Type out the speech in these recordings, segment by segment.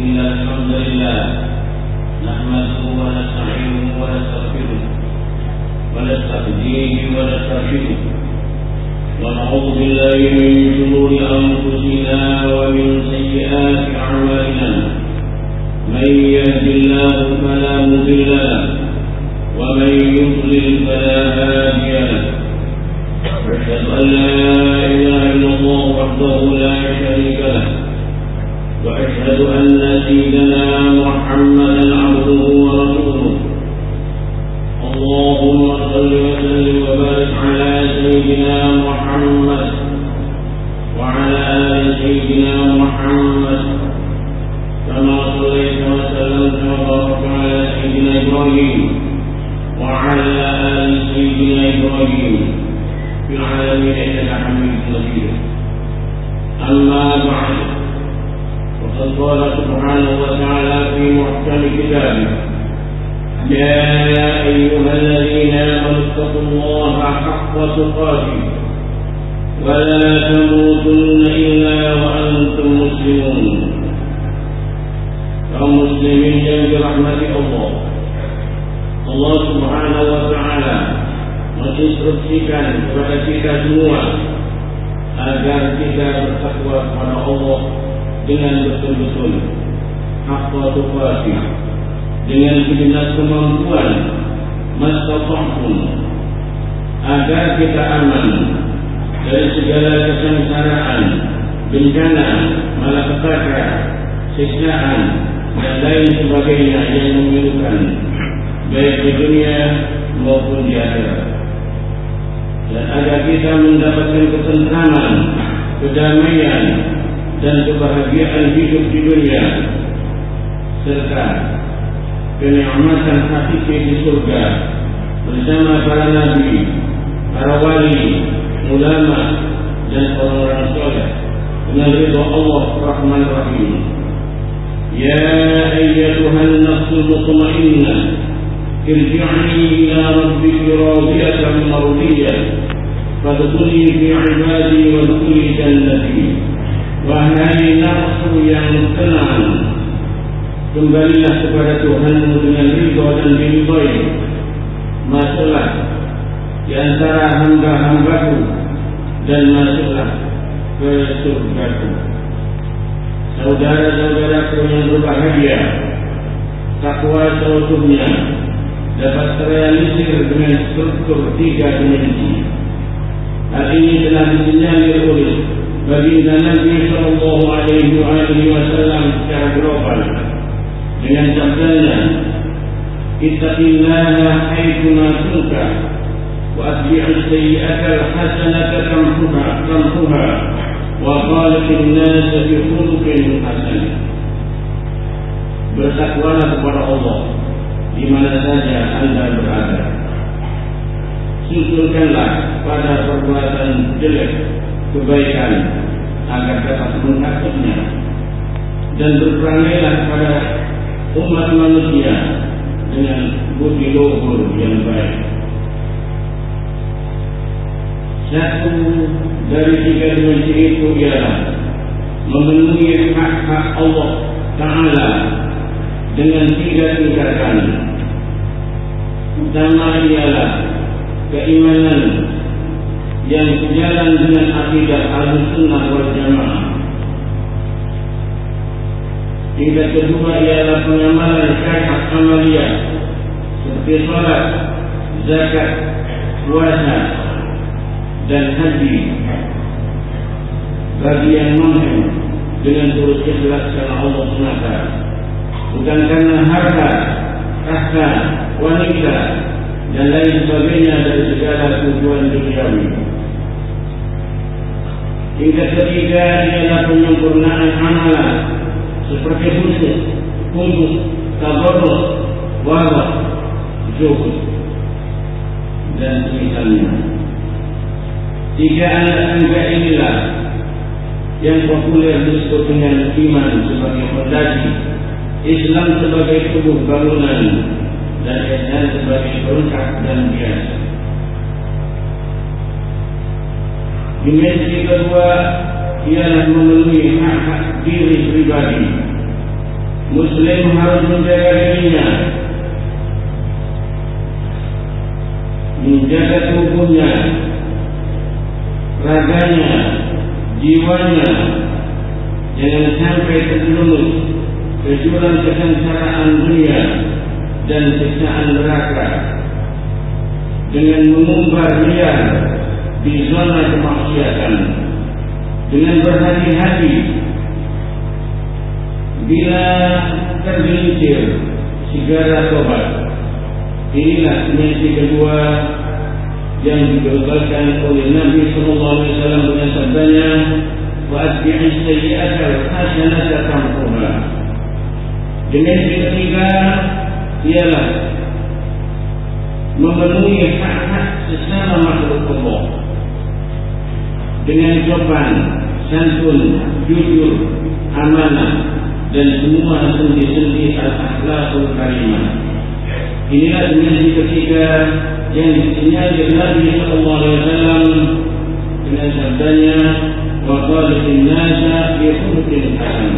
إن الحمد لله نحمده ونستعينه ونستغفره ونستهديه ونسترشده ونعوذ بالله من شرور أنفسنا ومن سيئات أعمالنا. من يهد الله فلا مضل له ومن يضلل فلا هادي له. أشهد أن لا إله إلا الله وحده لا شريك له. وأشهد أن سيدنا محمدا عبده ورسوله. اللهم صل وسلم وبارك على سيدنا محمد وعلى آل سيدنا محمد. كما صليت وسلمت وبارك على سيدنا إبراهيم وعلى آل سيدنا إبراهيم في العالمين إنك حميد مجيد. أما بعد وقد قال سبحانه وتعالى في محكم كتابه يا أيها الذين آمنوا اتقوا الله حق تقاته ولا تموتن إلا وأنتم مسلمون kaum muslimin yang dirahmati Allah Allah subhanahu wa ta'ala menginstruksikan kepada kita semua agar kita bertakwa kepada Allah dengan betul-betul haqqa tuqatih dengan segenap kemampuan mastata'tum agar kita aman dari segala kesengsaraan bencana malapetaka siksaan dan lain sebagainya yang memilukan baik di dunia maupun di akhirat. Dan agar kita mendapatkan ketentraman kedamaian dan kebahagiaan hidup di dunia serta kenikmatan hakiki di surga bersama para nabi, para wali, ulama dan orang-orang soleh dengan ridha Allah Rahman Rahim. Ya ayyatuhan nafsul mutmainnah ila rabbiki radiyatan mardiyah fadkhuli fi 'ibadi wa dkhuli jannati wahai nafsu yang tenang kembalilah kepada Tuhanmu dengan ridha dan diridhai masuklah di antara hamba-hambaku dan masuklah ke surgaku. Saudara-saudaraku yang berbahagia takwa seutuhnya dapat terrealisir dengan struktur tiga dimensi. Hal ini telah disinyalir oleh baginda Nabi Sallallahu Alaihi Wasallam secara global. Dengan sabdanya ittaqillaha haythuma kunta wa atbi'us sayyi'ata al-hasanata tamhuha tamhuha wa khaliqin nas bi khuluqin hasan. Bertakwalah kepada Allah di mana saja anda berada. Susulkanlah pada perbuatan jelek kebaikan agar dapat mengangkatnya dan berperangailah kepada umat manusia dengan budi luhur yang baik. Satu dari tiga dimensi itu ialah memenuhi hak-hak Allah Ta'ala dengan tiga tingkatan. Pertama ialah keimanan yang sejalan dengan akidah al-sunnah wal jamaah. Tingkat kedua ialah pengamalan syariat amaliyah seperti salat, zakat, puasa dan haji bagi yang mampu dengan turut ikhlas karena Allah SWT bukan karena harta, tahta, wanita dan lain sebagainya dari segala tujuan duniawi. Tingkat ketiga ialah penyempurnaan amalan seperti khusus, khusus, tabarrus, wabah, zuhud dan misalnya. Tiga anak tangga inilah yang populer disebut dengan iman sebagai fondasi, Islam sebagai tubuh bangunan dan Islam sebagai perangkat dan biasa. Dimensi kedua ialah memenuhi hak-hak diri pribadi. Muslim harus menjaga dirinya. Menjaga tubuhnya. Raganya. Jiwanya. Jangan sampai terjerumus Ke kesengsaraan dunia Dan siksaan neraka. Dengan mengumbar liar Di zona kemaksiatan Dengan berhati-hati bila tergelincir segera tobat. Inilah dimensi kedua yang digagalkan oleh Nabi Sallallahu Alaihi Wasallam dengan sabdanya, "Wa'atbi'i sayyi'ata hasanata tamhuha." Dimensi ketiga ialah memenuhi hak-hak sesama makhluk Allah dengan sopan, santun, jujur, amanah, dan semua sendi-sendi al-akhlaqul karimah. Inilah dimensi ketiga yang disinyalir Nabi sallallahu alaihi wasallam dengan sabdanya wa qala nasa bi khuluqin hasan.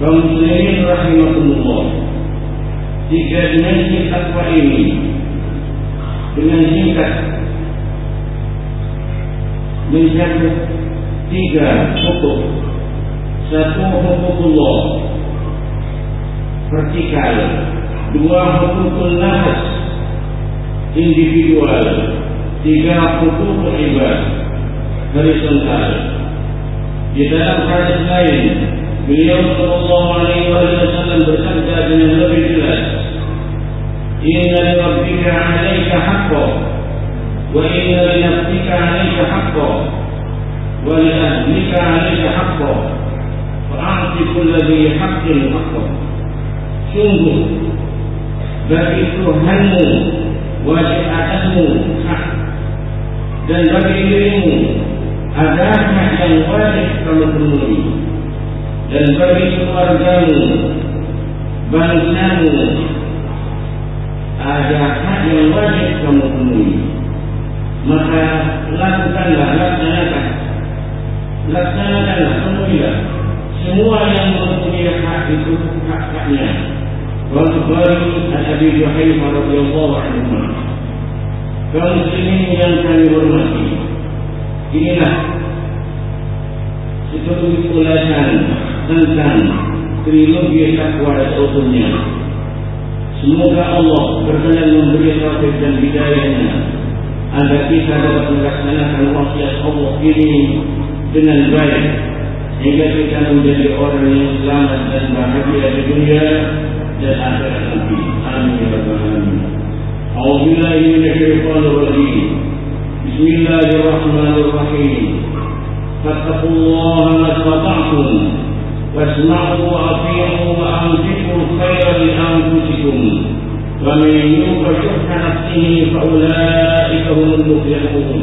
Kaum muslimin rahimakumullah. Tiga dimensi takwa ini dengan singkat mencakup tiga hukum satu hukukullah vertikal. Dua hukukul nafas individual. Tiga hukukul ibad. Horizontal di dalam hadis lain beliau sallallahu alaihi wasallam bersabda dengan lebih jelas inna rabbika 'alaika haqqan 'alaika haqqan wa li ahlika 'alaika haqqan Fa'ati kulladhi haqqin haqqo Sungguh Bagi Tuhanmu Wajib atasmu hak Dan bagi dirimu Ada hak yang wajib kamu penuhi Dan bagi keluargamu Bangsamu Ada hak yang wajib kamu penuhi Penuhilah semua yang mempunyai hak itu hak-haknya. Wal-Bukhari Al-Abi Juhaim radhiyallahu anhu. Kaum muslimin yang kami hormati. Inilah seluruh ulasan tentang trilogi takwa seutuhnya. Semoga Allah berkenan memberi taufik dan hidayahnya agar kita dapat melaksanakan wasiat Allah ini dengan baik ليبشر المدبرون من الاسلام ان تعجل في الدنيا للاخره فيه امين يا رب العالمين. اعوذ بالله من الشيطان الرجيم. بسم الله الرحمن الرحيم. فاتقوا الله ما استطعتم واسمعوا واطيعوا وانفقوا خيرا لانفسكم ومن يوق شح نفسه فاولئك هم المفلحون.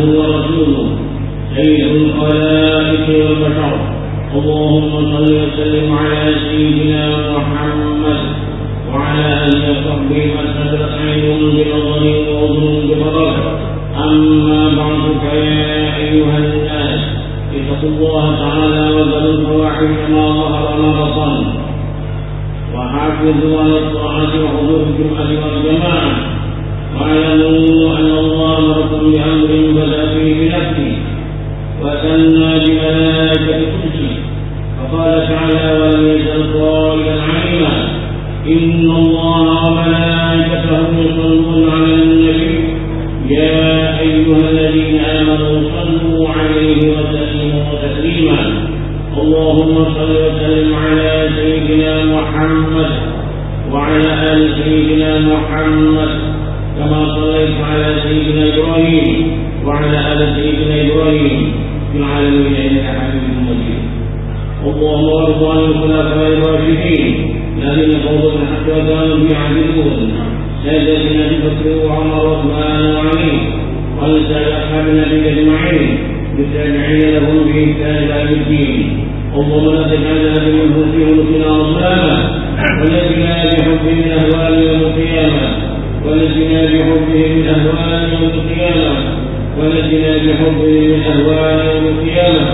عبده ورسوله. سيد الخلائق والبشر. اللهم صل وسلم على سيدنا محمد وعلى آله وصحبه وسلم عين بنظر واذن ببصر أما بعد فيا أيها الناس اتقوا الله تعالى وذروا الفواحش ما ظهر ما بطن. وحافظوا على الطاعة وحضور الجمعة والجماعة. وأعلموا أن الله أمركم بأمر بدأ فيه بنفسه وثنى بملائكة القدس فقال تعالى ولم يزل قائلا إن الله وملائكته يصلون على النبي. يا أيها الذين آمنوا صلوا عليه وسلموا تسليما. اللهم صل وسلم على سيدنا محمد وعلى آل سيدنا محمد كما صليت على سيدنا إبراهيم وعلى آل سيدنا إبراهيم في العالمين إنك حميد مجيد. اللهم وارض عن الخلفاء الراشدين. الذين فوضوا الحق وكانوا به عابدون سادتنا ابي بكر وعمر وعثمان وعلي. وعن سائر أصحاب النبي أجمعين. بالتابعين لهم بإحسان إلى يوم الدين. اللهم لا تجعلنا بمنهم في ملكنا وظلاما ونجنا بحب من اهوال يوم القيامة. ونجنا بحبه من أهوال يوم القيامة. ونجنا بحبه من أهوال يوم القيامة.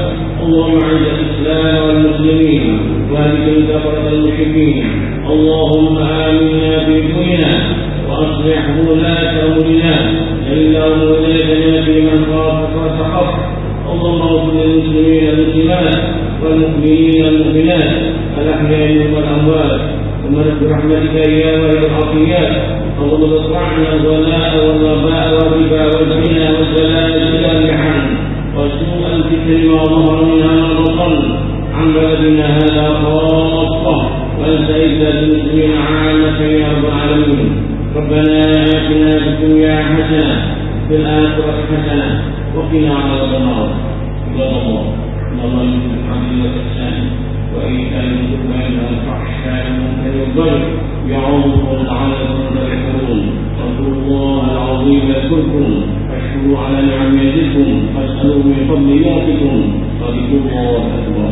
اللهم أعز الإسلام والمسلمين واهدنا كفرة المشركين اللهم آمنا في دنيانا وأصلح ولاة أمرنا. إلا ولايتنا فيمن خافك واتقاك اللهم اغفر للمسلمين المسلمات والمؤمنين المؤمنات الأحياء والأموات. ومن برحمتك إياه والعطيات اللهم اصلحنا الغلاء والوباء والربا والزنا والزلازل والمحن وسوء الفتن ما ظهر منها ما بطن عن بلدنا هذا خاصة. وانت المسلمين عامة يا رب العالمين. ربنا آتنا في الدنيا حسنة في الآخرة وقنا عذاب النار. عباد الله إن الله يحب والإحسان وإذا الجبال والفحشاء والبر يعوض لعلكم تشكرون واتقوا الله العظيم يذكركم واشكروا على نعم يزدكم واسألوا من فضل يعطكم وذكروا الله أكبر